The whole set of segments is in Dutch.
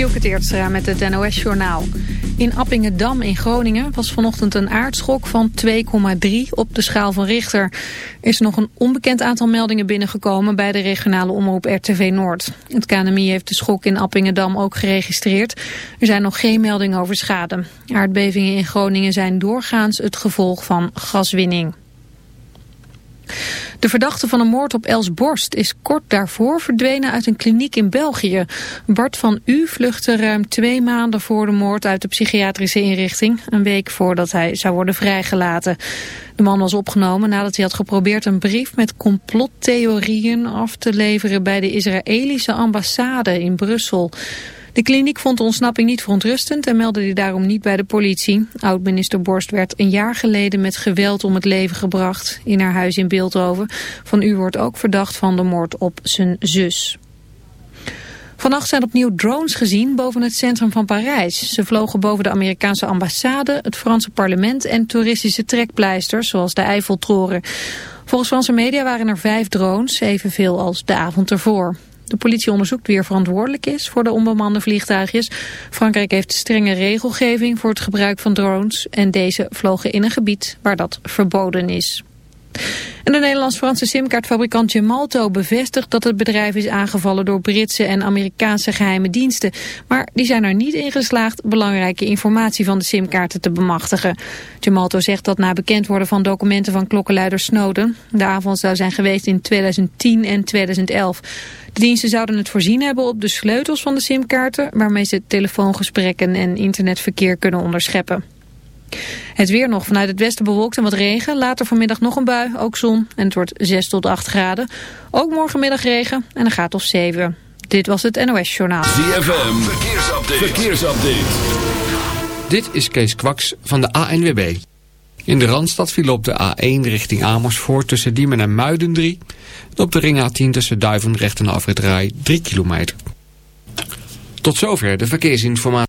Dielke Teertstra met het NOS-journaal. In Appingedam in Groningen was vanochtend een aardschok van 2,3 op de schaal van Richter. Er is nog een onbekend aantal meldingen binnengekomen bij de regionale omroep RTV Noord. Het KNMI heeft de schok in Appingedam ook geregistreerd. Er zijn nog geen meldingen over schade. Aardbevingen in Groningen zijn doorgaans het gevolg van gaswinning. De verdachte van een moord op Els Borst is kort daarvoor verdwenen uit een kliniek in België. Bart van U vluchtte ruim twee maanden voor de moord uit de psychiatrische inrichting. Een week voordat hij zou worden vrijgelaten. De man was opgenomen nadat hij had geprobeerd een brief met complottheorieën af te leveren bij de Israëlische ambassade in Brussel. De kliniek vond de ontsnapping niet verontrustend en meldde die daarom niet bij de politie. Oud-minister Borst werd een jaar geleden met geweld om het leven gebracht in haar huis in Beeldhoven. Van u wordt ook verdacht van de moord op zijn zus. Vannacht zijn opnieuw drones gezien boven het centrum van Parijs. Ze vlogen boven de Amerikaanse ambassade, het Franse parlement en toeristische trekpleisters zoals de Eiffeltoren. Volgens Franse media waren er vijf drones, evenveel als de avond ervoor. De politie onderzoekt wie er verantwoordelijk is voor de onbemande vliegtuigjes. Frankrijk heeft strenge regelgeving voor het gebruik van drones en deze vlogen in een gebied waar dat verboden is. En de Nederlands-Franse simkaartfabrikant Gemalto bevestigt dat het bedrijf is aangevallen door Britse en Amerikaanse geheime diensten. Maar die zijn er niet in geslaagd belangrijke informatie van de simkaarten te bemachtigen. Gemalto zegt dat na bekend worden van documenten van klokkenluider Snowden. De avond zou zijn geweest in 2010 en 2011. De diensten zouden het voorzien hebben op de sleutels van de simkaarten... waarmee ze telefoongesprekken en internetverkeer kunnen onderscheppen. Het weer nog vanuit het westen bewolkt en wat regen. Later vanmiddag nog een bui, ook zon. En het wordt 6 tot 8 graden. Ook morgenmiddag regen en een graad of 7. Dit was het NOS Journaal. ZFM, verkeersupdate. verkeersupdate. Dit is Kees Kwaks van de ANWB. In de Randstad viel op de A1 richting Amersfoort tussen Diemen en Muiden 3. En op de ring A10 tussen Duivendrecht en Afrit Rij 3 kilometer. Tot zover de verkeersinformatie.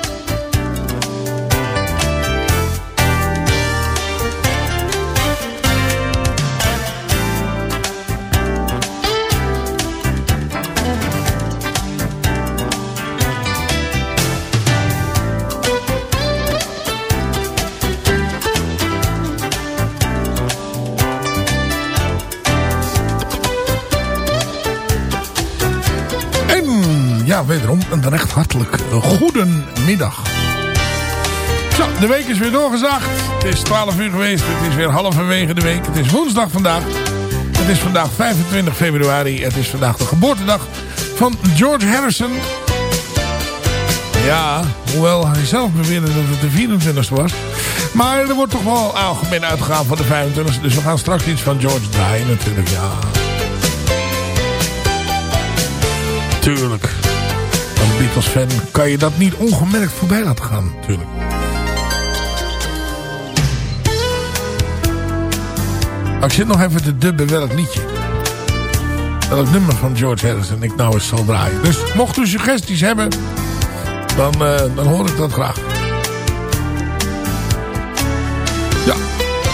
Wederom een recht hartelijk goedemiddag. Zo, de week is weer doorgezaagd. Het is 12 uur geweest. Het is weer halverwege de week. Het is woensdag vandaag. Het is vandaag 25 februari. Het is vandaag de geboortedag van George Harrison. Ja, hoewel hij zelf beweerde dat het de 24e was. Maar er wordt toch wel algemeen uitgegaan van de 25e. Dus we gaan straks iets van George draaien natuurlijk, ja. Tuurlijk. Als Beatles fan kan je dat niet ongemerkt voorbij laten gaan, natuurlijk. Ik zit nog even te dubben welk liedje. Welk nummer van George Harrison ik nou eens zal draaien. Dus mocht u suggesties hebben, dan, uh, dan hoor ik dat graag. Ja,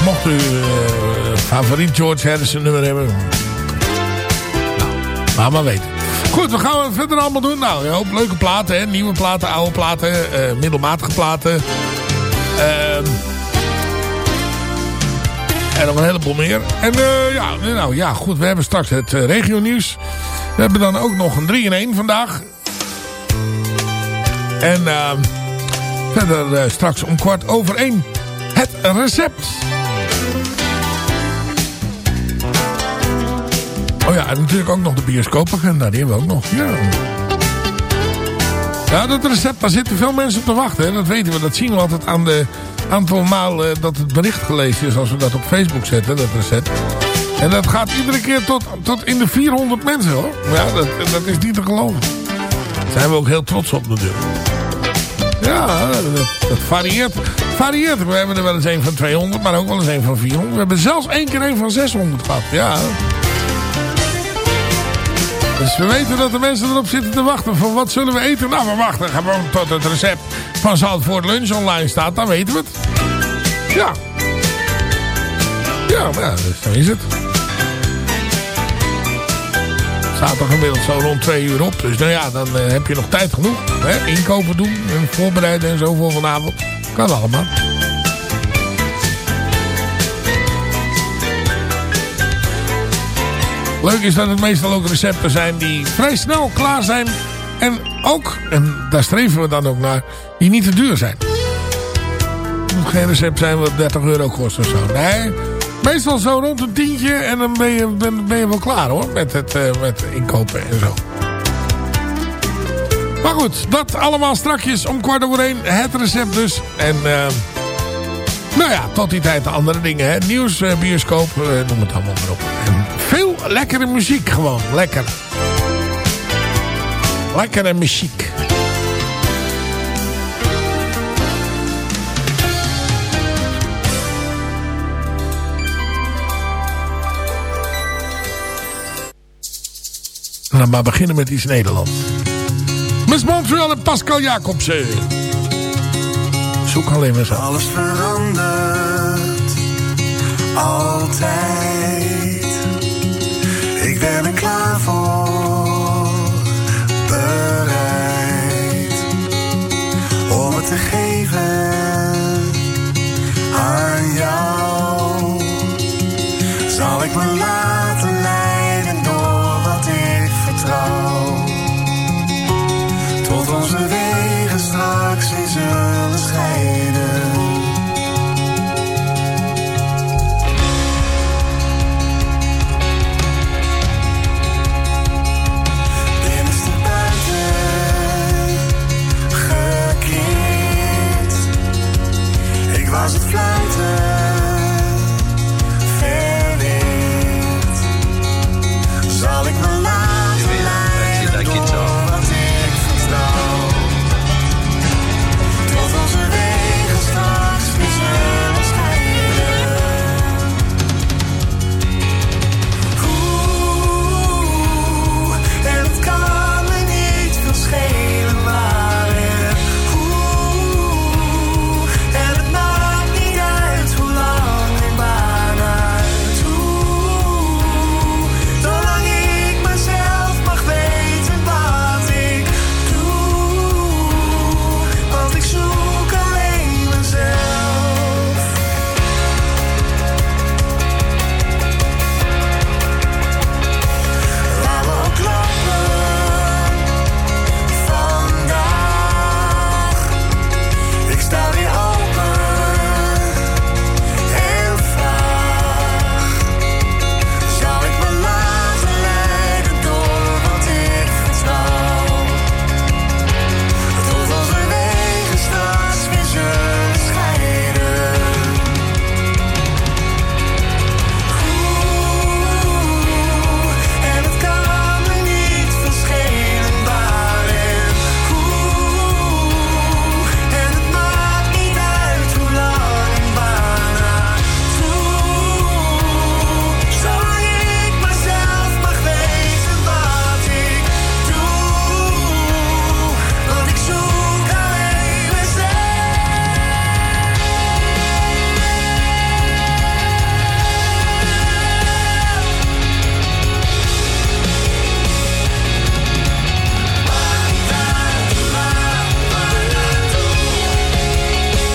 mocht u uh, favoriet George Harrison nummer hebben. Nou, laat maar weten. Goed, wat gaan we verder allemaal doen? Nou, een leuke platen, hè? nieuwe platen, oude platen, uh, middelmatige platen. Ehm en nog een heleboel meer. En uh, ja, nou ja, goed. We hebben straks het uh, regionieuws. We hebben dan ook nog een 3 in 1 vandaag. En uh, verder straks om kwart over 1 het recept. Oh ja, en natuurlijk ook nog de bioscoopagenda. Die hebben we ook nog. Ja. Ja, dat recept, daar zitten veel mensen op te wachten. Dat weten we. Dat zien we altijd aan de aantal maal dat het bericht gelezen is. Als we dat op Facebook zetten, dat recept. En dat gaat iedere keer tot, tot in de 400 mensen hoor. Ja, dat, dat is niet te geloven. Daar zijn we ook heel trots op natuurlijk. Ja, dat, dat varieert. varieert. We hebben er wel eens een van 200, maar ook wel eens een van 400. We hebben zelfs één keer een van 600 gehad. Ja, dus we weten dat de mensen erop zitten te wachten. Van wat zullen we eten? Nou, we wachten gewoon tot het recept van Zandvoort Lunch online staat. Dan weten we het. Ja. Ja, maar dus zo is het. Staat er gemiddeld zo rond twee uur op. Dus nou ja, dan uh, heb je nog tijd genoeg. Hè? Inkopen doen en voorbereiden en zo voor vanavond. Kan allemaal. Leuk is dat het meestal ook recepten zijn die vrij snel klaar zijn. En ook, en daar streven we dan ook naar, die niet te duur zijn. Het moet geen recept zijn wat 30 euro kost of zo. Nee, meestal zo rond een tientje en dan ben je, ben, ben je wel klaar hoor. Met het uh, met inkopen en zo. Maar goed, dat allemaal strakjes om kwart over één. Het recept dus. En uh, nou ja, tot die tijd de andere dingen. Hè. Nieuws, uh, bioscoop, noem het allemaal maar op. Veel lekkere muziek gewoon. Lekker. Lekkere muziek. En dan maar beginnen met iets Nederlands. Miss Montreal en Pascal Jacobsen. Zoek alleen maar zo. Alles verandert. Altijd. Ik ben er klaar voor. Bereid. Om het te geven.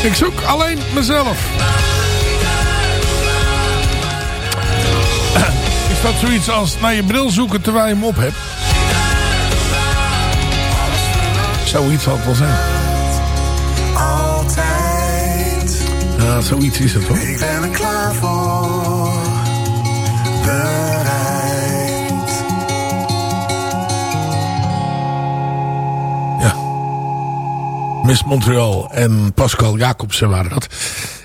Ik zoek alleen mezelf. Is dat zoiets als naar je bril zoeken terwijl je hem op hebt? Zoiets zal het wel zijn. Altijd. Ja, zoiets is het hoor. Ik ben er klaar voor. Miss Montreal en Pascal Jacobsen waren dat.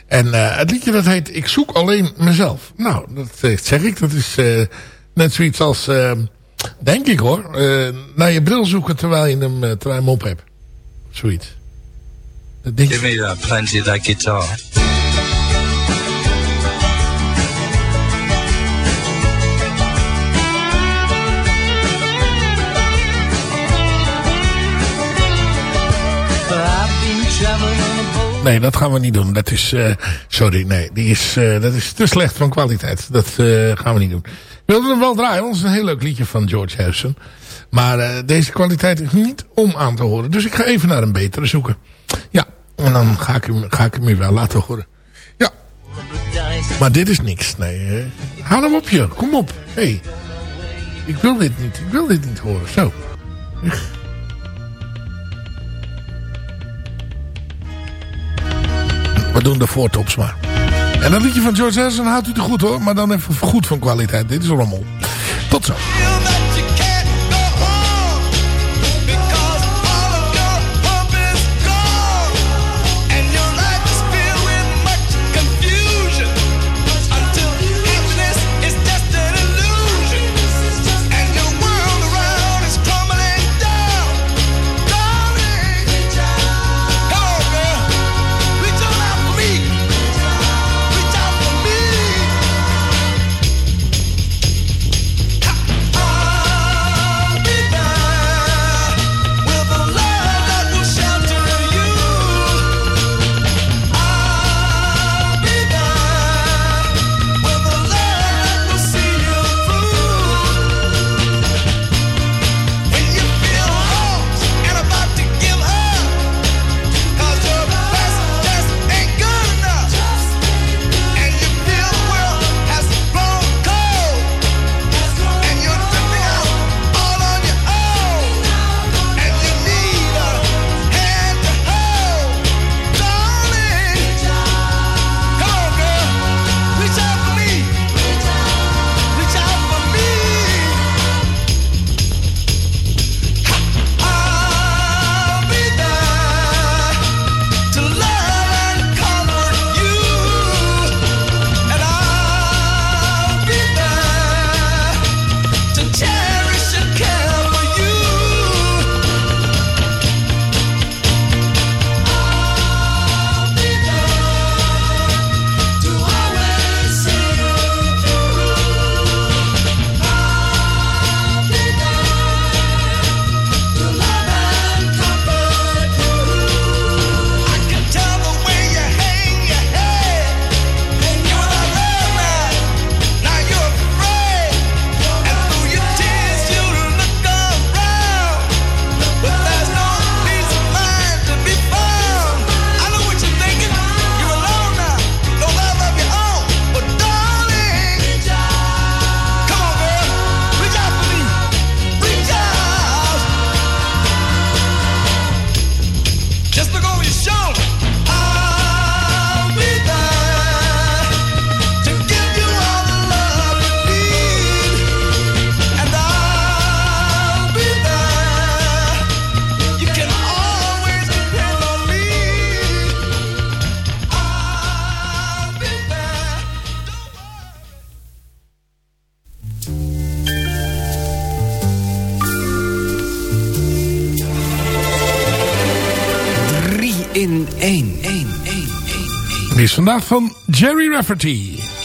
En eh, het liedje dat heet Ik zoek alleen mezelf. Nou, dat eh, zeg ik. Dat is eh, net zoiets als, denk ik hoor, naar je bril zoeken terwijl je hem, terwijl je hem op hebt. Zoiets. Dat denk Give me that, plenty of that guitar. Nee, dat gaan we niet doen. Dat is, eh, sorry, nee, die is, eh, dat is te slecht van kwaliteit. Dat eh, gaan we niet doen. Ik wilde hem wel draaien, want is een heel leuk liedje van George Harrison. Maar deze kwaliteit is niet om aan te horen. Dus ik ga even naar een betere zoeken. Ja, en dan ga ik hem, ga ik hem wel laten horen. Ja. Maar dit is niks. Nee, haal hem op je. Kom op. hey. ik wil dit niet. Ik wil dit niet horen. Zo. We doen de voortops maar. En dat liedje van George Harrison houdt u te goed hoor. Maar dan even goed van kwaliteit. Dit is rommel. Tot zo. Vandaag van Jerry Rafferty.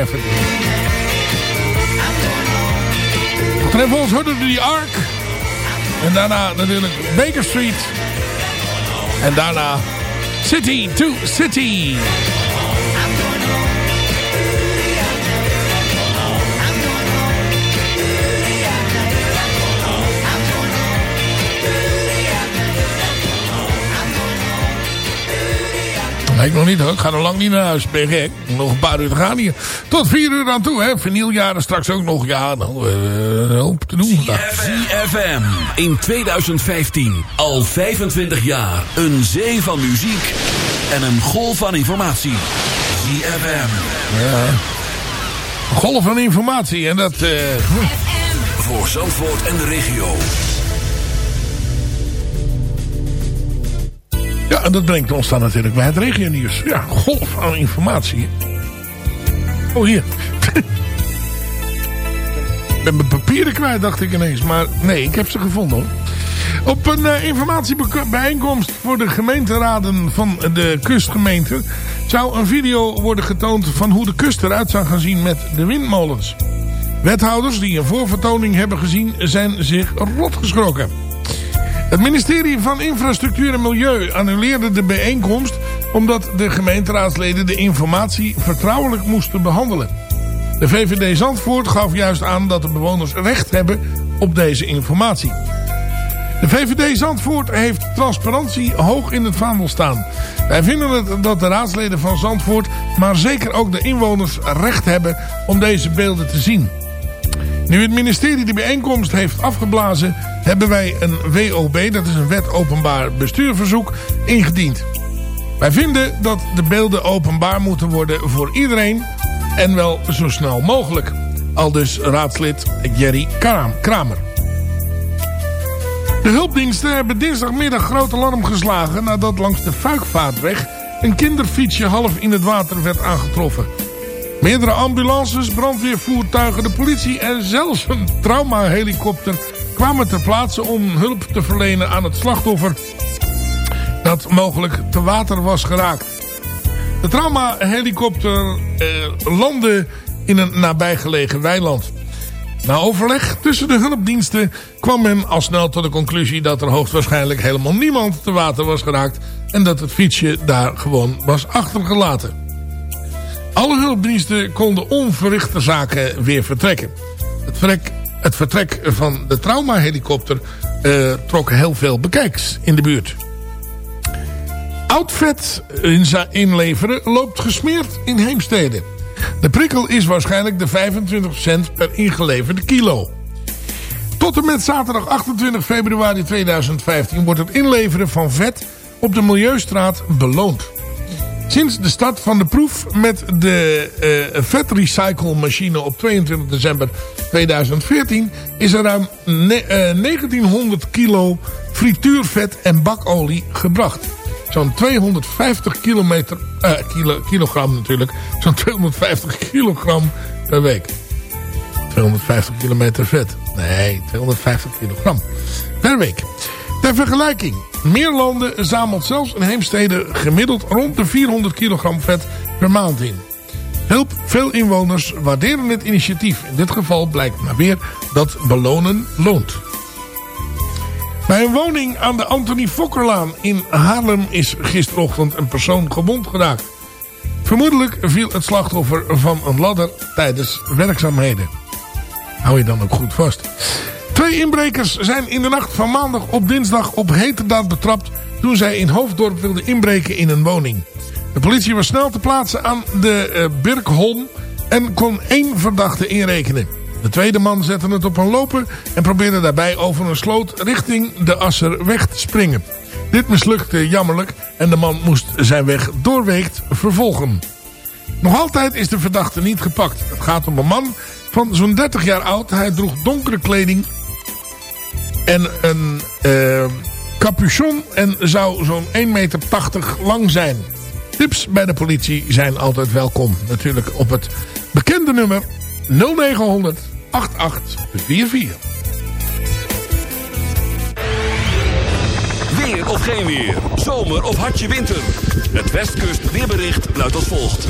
Rafferty. En volgens hoorden die Ark. En daarna natuurlijk Baker Street. En daarna City to City. Nee, ik nog niet hoor. Ik ga nog lang niet naar huis. Ben gek? Nog een paar uur te gaan hier. Tot vier uur aan toe, hè. Vinyljaren straks ook nog. Ja, nou, eh, hoop te doen vandaag. ZFM in 2015. Al 25 jaar. Een zee van muziek en een golf van informatie. ZFM. Ja. Een golf van informatie. En dat... eh, hm. Voor Zandvoort en de regio. Ja, en dat brengt ons dan natuurlijk bij het regionieuws. Ja, golf van informatie. Oh, hier. ik ben mijn papieren kwijt, dacht ik ineens. Maar nee, ik heb ze gevonden hoor. Op een eh, informatiebijeenkomst voor de gemeenteraden van de kustgemeente... zou een video worden getoond van hoe de kust eruit zou gaan zien met de windmolens. Wethouders die een voorvertoning hebben gezien zijn zich rot geschrokken. Het ministerie van Infrastructuur en Milieu annuleerde de bijeenkomst... omdat de gemeenteraadsleden de informatie vertrouwelijk moesten behandelen. De VVD Zandvoort gaf juist aan dat de bewoners recht hebben op deze informatie. De VVD Zandvoort heeft transparantie hoog in het vaandel staan. Wij vinden het dat de raadsleden van Zandvoort, maar zeker ook de inwoners recht hebben om deze beelden te zien. Nu het ministerie de bijeenkomst heeft afgeblazen, hebben wij een WOB, dat is een wet openbaar bestuurverzoek, ingediend. Wij vinden dat de beelden openbaar moeten worden voor iedereen en wel zo snel mogelijk. Al dus raadslid Jerry Kram- Kramer. De hulpdiensten hebben dinsdagmiddag groot alarm geslagen nadat langs de Fuikvaartweg een kinderfietsje half in het water werd aangetroffen. Meerdere ambulances, brandweervoertuigen, de politie en zelfs een traumahelikopter kwamen ter plaatse om hulp te verlenen aan het slachtoffer dat mogelijk te water was geraakt. De traumahelikopter eh, landde in een nabijgelegen weiland. Na overleg tussen de hulpdiensten kwam men al snel tot de conclusie dat er hoogstwaarschijnlijk helemaal niemand te water was geraakt en dat het fietsje daar gewoon was achtergelaten. Alle hulpdiensten konden onverrichte zaken weer vertrekken. Het vertrek, het vertrek van de traumahelikopter eh, trok heel veel bekijks in de buurt. In inleveren loopt gesmeerd in Heemstede. De prikkel is waarschijnlijk de 25 cent per ingeleverde kilo. Tot en met zaterdag 28 februari 2015 wordt het inleveren van vet op de Milieustraat beloond. Sinds de start van de proef met de uh, vetrecyclemachine op 22 december 2014 is er ruim ne uh, 1900 kilo frituurvet en bakolie gebracht. Zo'n 250 kilometer, uh, kilo, kilogram natuurlijk, zo'n 250 kilogram per week. 250 kilometer vet. Nee, 250 kilogram per week. Ter vergelijking, meer landen zamelt zelfs een heemstede gemiddeld rond de 400 kilogram vet per maand in. Help veel inwoners waarderen het initiatief. In dit geval blijkt maar weer dat belonen loont. Bij een woning aan de Anthony Fokkerlaan in Haarlem is gisterochtend een persoon gewond geraakt. Vermoedelijk viel het slachtoffer van een ladder tijdens werkzaamheden. Hou je dan ook goed vast. Twee inbrekers zijn in de nacht van maandag op dinsdag op heterdaad betrapt... toen zij in Hoofddorp wilden inbreken in een woning. De politie was snel te plaatsen aan de uh, Birkholm en kon één verdachte inrekenen. De tweede man zette het op een lopen en probeerde daarbij over een sloot richting de Asser weg te springen. Dit mislukte jammerlijk en de man moest zijn weg doorweekt vervolgen. Nog altijd is de verdachte niet gepakt. Het gaat om een man van zo'n 30 jaar oud. Hij droeg donkere kleding en een uh, capuchon en zou zo'n 1,80 meter lang zijn. Tips bij de politie zijn altijd welkom. Natuurlijk op het bekende nummer 0900 8844. Weer of geen weer. Zomer of hartje winter. Het Westkust weerbericht luidt als volgt.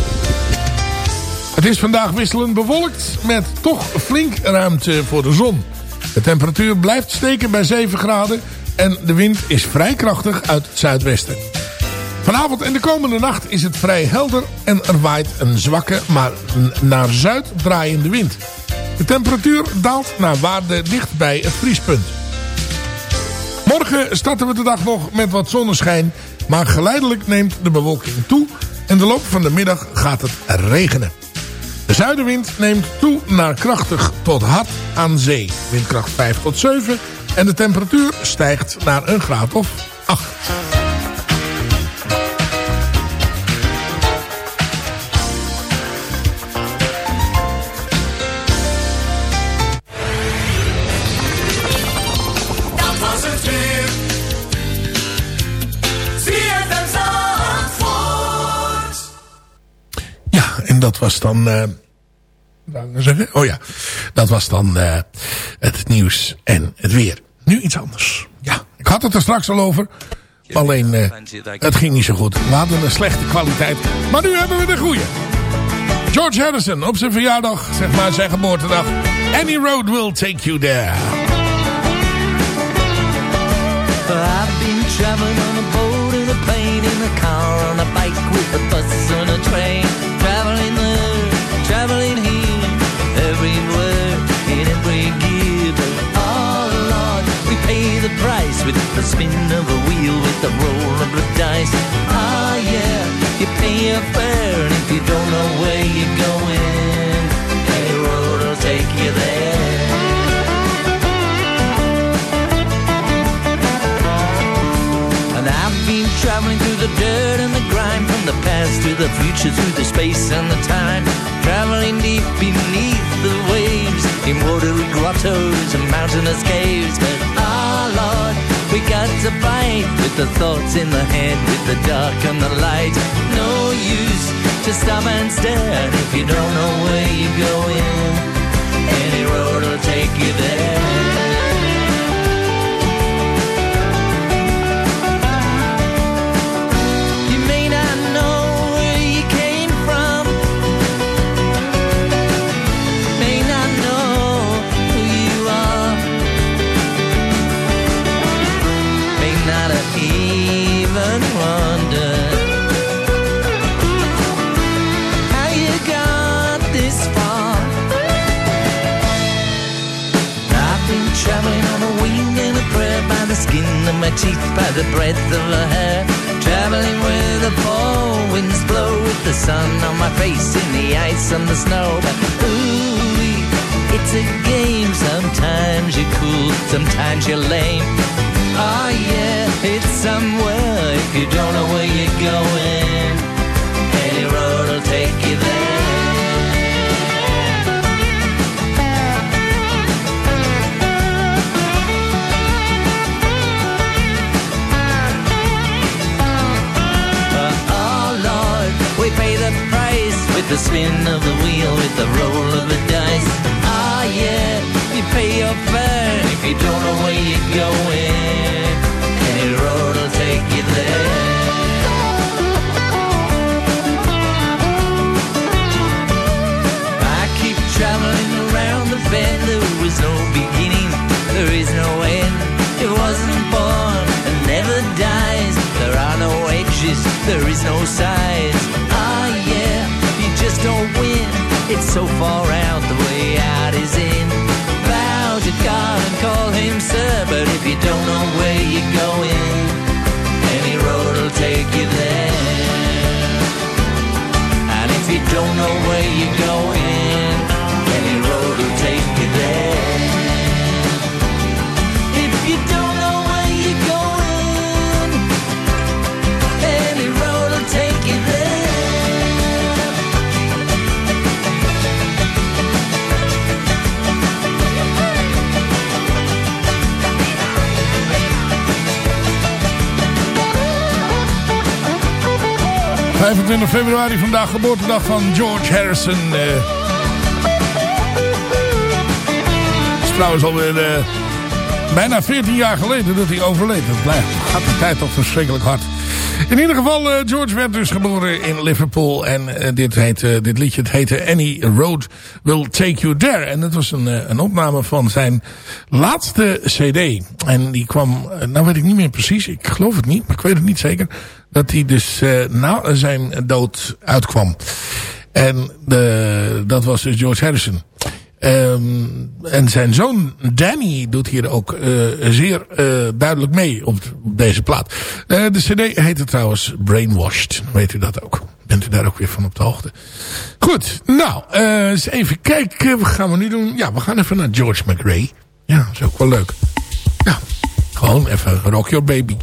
Het is vandaag wisselend bewolkt met toch flink ruimte voor de zon. De temperatuur blijft steken bij 7 graden en de wind is vrij krachtig uit het zuidwesten. Vanavond en de komende nacht is het vrij helder en er waait een zwakke, maar naar zuid draaiende wind. De temperatuur daalt naar waarde dicht bij het vriespunt. Morgen starten we de dag nog met wat zonneschijn, maar geleidelijk neemt de bewolking toe en de loop van de middag gaat het regenen. De zuidenwind neemt toe naar krachtig tot hard aan zee. Windkracht 5 tot 7 en de temperatuur stijgt naar een graad of 8. Dat was dan... nou zeggen? Oh ja, dat was dan eh, het nieuws en het weer. Nu iets anders. Ja, ik had het er straks al over. Alleen, eh, het ging niet zo goed. We hadden een slechte kwaliteit. Maar nu hebben we de goede. George Harrison op zijn verjaardag, zeg maar zijn geboortedag. Any road will take you there. I've been on a boat, in a plane, in a car, on a bike, with a bus, on a train. Price with the spin of a wheel, with the roll of the dice. Ah yeah, you pay your fare, and if you don't know where you're going, any road will take you there. And I've been traveling through the dirt and the grime From the past to the future, through the space and the time Traveling deep beneath the waves In watery grottos and mountainous caves the thoughts in the head, with the dark and the light. No use to stop and stare If you don't know where you're going. Any road will take you there my teeth, by the breadth of her hair. Traveling where the fall winds blow with the sun on my face in the ice and the snow. But ooh, it's a game. Sometimes you're cool, sometimes you're lame. Oh yeah, it's somewhere if you don't know where you're going. Any road will take you there. Pay the price with the spin of the wheel, with the roll of the dice. Ah yeah, you pay your fare if you don't know where you're going. Any road will take you there. I keep traveling around the bend. There was no beginning, there is no end. It wasn't born and never dies. There are no edges, there is no size. So far out, the way out is in. Bow to God and call him sir, but if you don't know where you're going, any road will take you there. And if you don't know where you're going, 25 februari, vandaag geboortedag van George Harrison. eh. is trouwens alweer eh, bijna 14 jaar geleden dat hij overleed. Dat blijft, gaat de tijd toch verschrikkelijk hard. In ieder geval, eh, George werd dus geboren in Liverpool. En eh, dit, heet, eh, dit liedje het heette Any Road Will Take You There. En dat was een, een opname van zijn laatste cd. En die kwam, nou weet ik niet meer precies, ik geloof het niet, maar ik weet het niet zeker. Dat hij dus na zijn dood uitkwam. En de, dat was dus George Harrison. Ehm, en zijn zoon Danny doet hier ook eh, zeer eh, duidelijk mee op, deze plaat. Eh, de cd heette trouwens Brainwashed. Weet u dat ook? Bent u daar ook weer van op de hoogte? Goed, nou, eens even kijken. Wat gaan we nu doen? Ja, we gaan even naar George McRae. Ja, dat is ook wel leuk. Ja, gewoon even Rock Your Baby.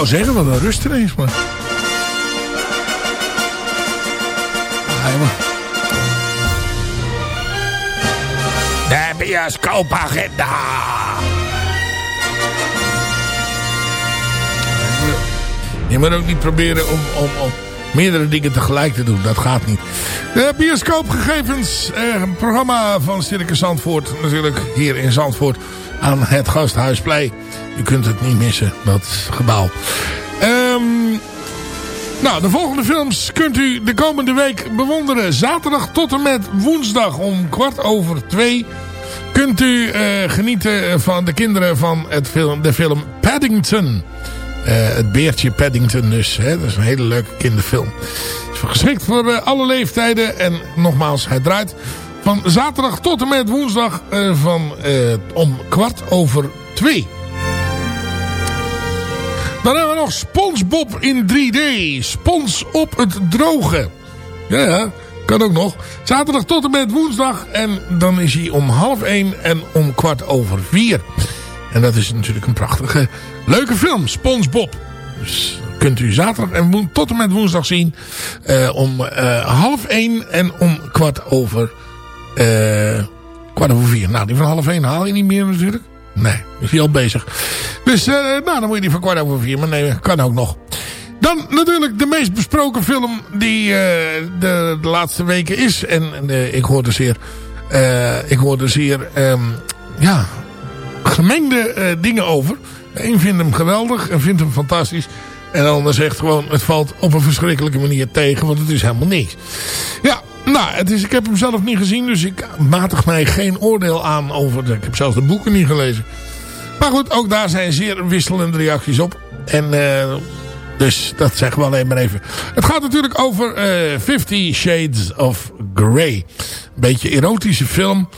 Wou zeggen, wat een rust ineens, maar... Ah. De bioscoopagenda. Je moet ook niet proberen om, om, om meerdere dingen tegelijk te doen. Dat gaat niet. De bioscoopgegevens. Eh, programma van Circus Zandvoort. Natuurlijk hier in Zandvoort aan het Gasthuisplein. U kunt het niet missen, dat gebouw. Ehm, nou, de volgende films kunt u de komende week bewonderen. Zaterdag tot en met woensdag om kwart over twee... kunt u eh, genieten van de kinderen van het film, de film Paddington. Eh, het beertje Paddington dus. Hè? Dat is een hele leuke kinderfilm. Is geschikt voor eh, alle leeftijden. En nogmaals, hij draait van zaterdag tot en met woensdag van, om kwart over twee. Dan hebben we nog SpongeBob in 3D. Spons op het droge. Ja, ja, kan ook nog. Zaterdag tot en met woensdag. En dan is hij om half 1 en om kwart over 4. En dat is natuurlijk een prachtige, leuke film. SpongeBob. Dus kunt u zaterdag en tot en met woensdag zien. eh, om eh, half 1 en om kwart over... eh, kwart over 4. Nou, die van half 1 haal je niet meer natuurlijk. Nee, is hij al bezig. Dus eh, nou, dan moet je die van kwart over 4. Maar nee, kan ook nog. Dan natuurlijk de meest besproken film die eh, de, de laatste weken is. En eh, ik hoorde zeer... ik hoorde zeer... ehm, ja, gemengde dingen over. Een vindt hem geweldig en vindt hem fantastisch. En de ander zegt gewoon, het valt op een verschrikkelijke manier tegen, want het is helemaal niks. Ja, nou, het is, ik heb hem zelf niet gezien, dus ik matig mij geen oordeel aan over... Ik heb zelfs de boeken niet gelezen. Maar goed, ook daar zijn zeer wisselende reacties op. En eh, dus dat zeggen we alleen maar even. Het gaat natuurlijk over eh Fifty Shades of Grey. Een beetje erotische film.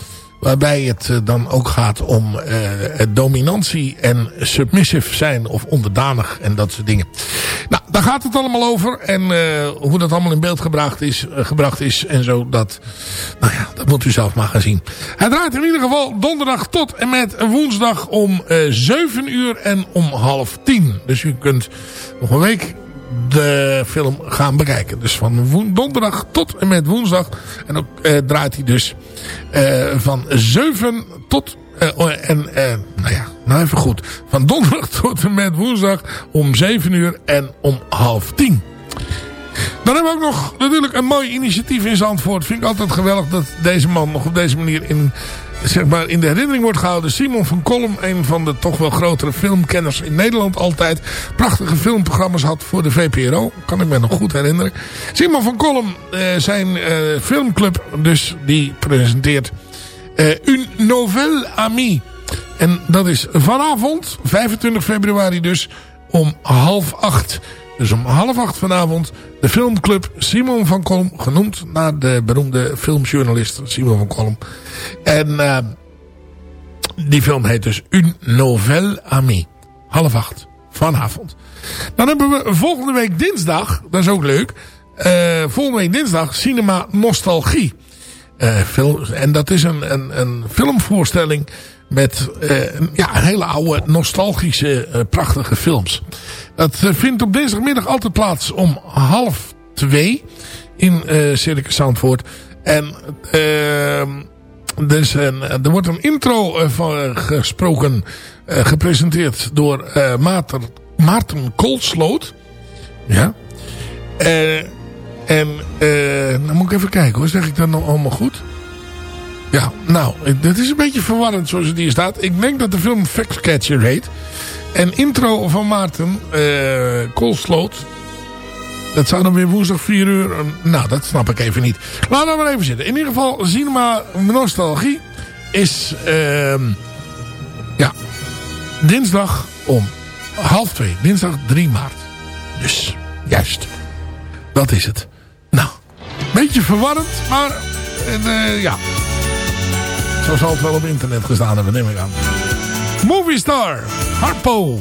Waarbij het eh, dan ook gaat om eh, het dominantie en submissive zijn of onderdanig en dat soort dingen. Nou, daar gaat het allemaal over. En eh, hoe dat allemaal in beeld gebracht is, gebracht is en zo. Dat, nou ja, dat moet u zelf maar gaan zien. Hij draait in ieder geval donderdag tot en met woensdag om eh 7 uur en om half 10. Dus u kunt nog een week de film gaan bekijken. Dus van donderdag tot en met woensdag. En ook eh, draait hij dus eh, van 7 tot... eh, oh, en eh, nou ja, nou even goed. Van donderdag tot en met woensdag om 7 uur en om half 10. Dan hebben we ook nog natuurlijk een mooi initiatief in Zandvoort. Vind ik altijd geweldig dat deze man nog op deze manier in, zeg maar, in de herinnering wordt gehouden. Simon van Kolm, een van de toch wel grotere filmkenners in Nederland altijd. Prachtige filmprogramma's had voor de VPRO. Kan ik me nog goed herinneren. Simon van Kolm, eh, zijn eh, filmclub, dus die presenteert eh Une Nouvelle Amie. En dat is vanavond, 25 februari dus, om half acht. Dus om half acht vanavond de filmclub Simon van Kolm. Genoemd naar de beroemde filmjournalist Simon van Kolm. En eh, die film heet dus Une Nouvelle Amie. Half acht vanavond. Dan hebben we volgende week dinsdag, dat is ook leuk. eh, volgende week dinsdag Cinema Nostalgie. Eh, film, en dat is een, een, een filmvoorstelling met eh, ja, hele oude nostalgische eh, prachtige films. Dat eh, vindt op dinsdagmiddag altijd plaats om half twee in eh Circus Zandvoort. En dus er wordt een intro van, gesproken, gepresenteerd door Maarten, Koolsloot. Ja. En eh nou moet ik even kijken hoor, zeg ik dat nou allemaal goed? Ja, nou, dit is een beetje verwarrend zoals het hier staat. Ik denk dat de film Factcatcher heet. En intro van Maarten eh Koolsloot. Dat zou dan weer woensdag 4 uur... eh, Nou, dat snap ik even niet. Laten we maar even zitten. In ieder geval, Cinema Nostalgie is... ehm ja, dinsdag om half twee. Dinsdag 3 maart. Dus, juist. Dat is het. Nou, beetje verwarrend, maar eh, ja. Zo zal wel op internet gestaan hebben, neem ik aan. Movie Star, Harpo.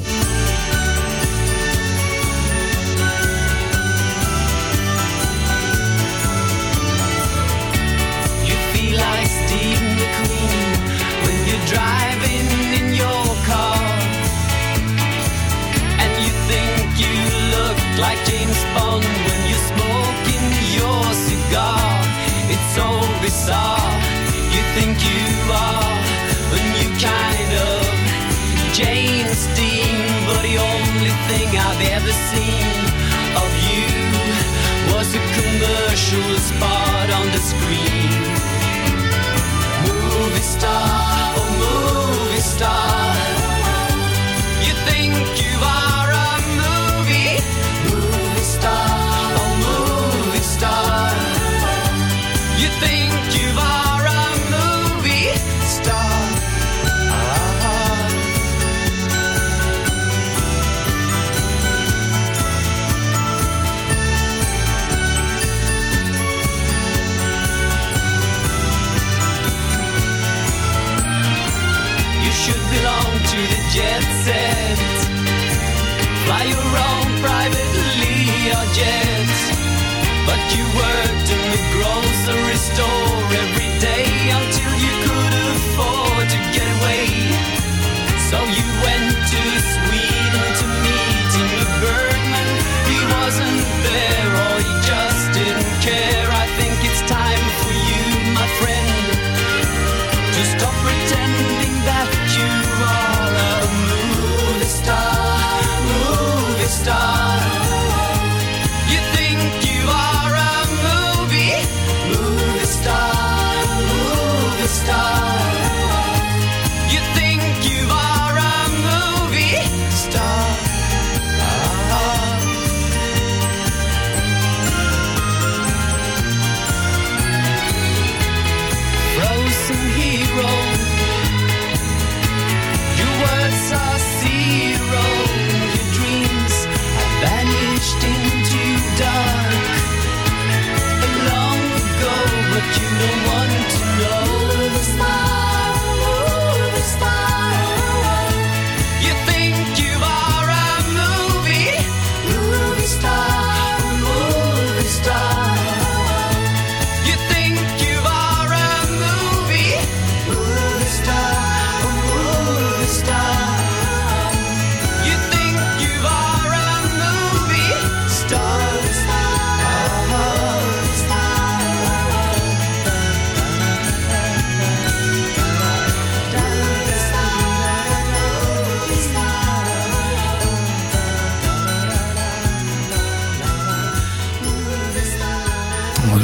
You feel like Steve McQueen when you're driving in your car. And you think you look like James Bond when you're smoking your cigar. It's so bizarre. You think you are a new kind of but the only thing I've ever seen of you was a commercial spot on the screen. Movie star, oh movie star. Jet set. Fly your own private Learjet. But you worked in the grocery store every day until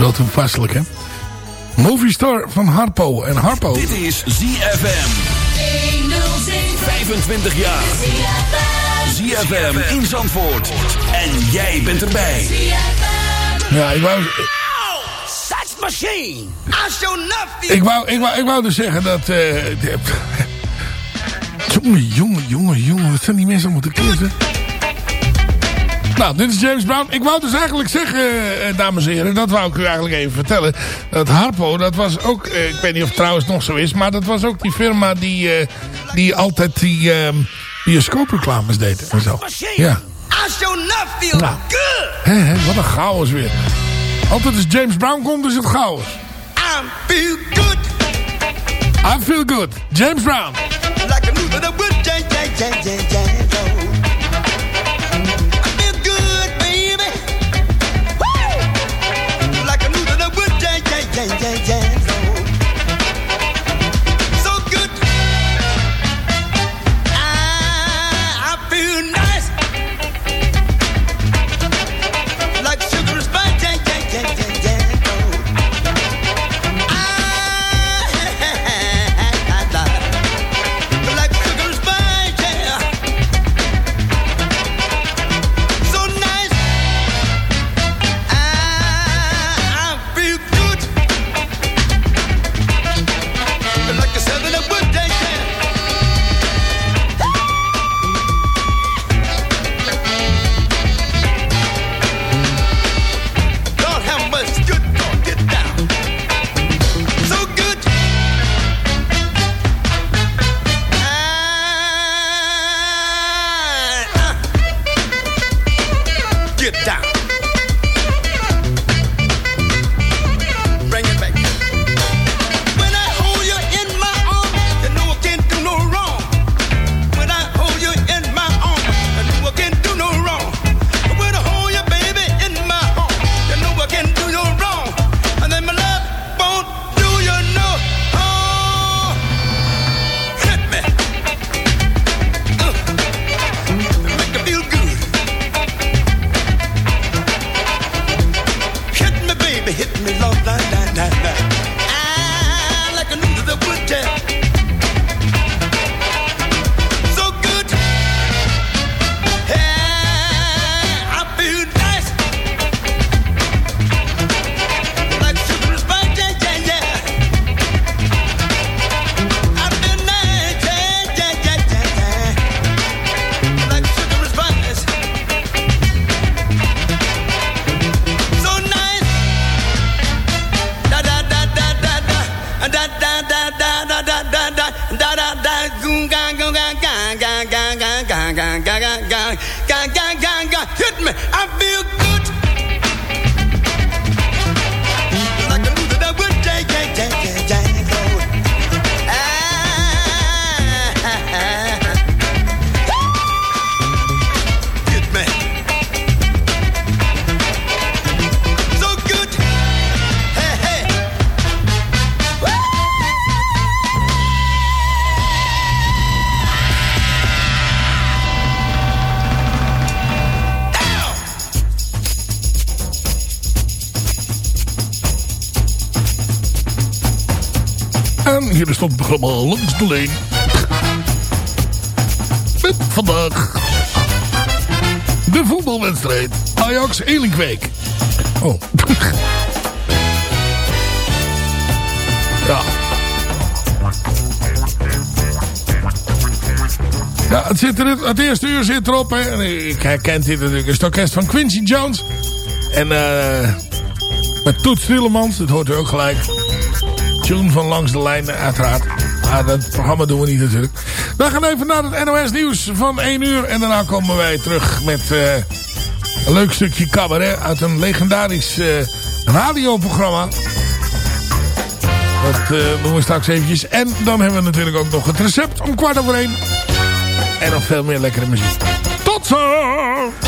Dat is wel toepasselijk, hè? Movie Star van Harpo. En Harpo... Dit is ZFM. 25 jaar. ZFM in Zandvoort. En jij bent erbij. Ja, ik wou, Such machine! I show nothing! ik wou, ik wou, ik wou dus zeggen dat... eh de- jongen, jongen, jongen, jongen. Wat zijn die mensen allemaal te kiezen? Nou, dit is James Brown. Ik wou dus eigenlijk zeggen, eh, dames en heren, dat wou ik u eigenlijk even vertellen. Dat Harpo, dat was ook, eh, ik weet niet of het trouwens nog zo is, maar dat was ook die firma die, eh, die altijd die eh, bioscoopreclames deed en zo. Ja. I nothing Nou. good! Wat een chaos weer. Altijd als James Brown komt is het chaos. I feel good I feel good. James Brown. like a programma Langs de Leen. Met vandaag de voetbalwedstrijd Ajax Elinkweek. Oh. ja. Ja, het, zit er, het eerste uur zit erop. Hè. Ik herkent dit natuurlijk. Het is orkest van Quincy Jones. En eh met Toets Tielemans. Dat hoort u ook gelijk. Van Langs de Lijn, uiteraard. Maar dat programma doen we niet natuurlijk. We gaan even naar het NOS nieuws van 1 uur. En daarna komen wij terug met eh, een leuk stukje cabaret uit een legendarisch eh, radioprogramma. Dat eh, doen we straks eventjes. En dan hebben we natuurlijk ook nog het recept om kwart over één. En nog veel meer lekkere muziek. Tot zo!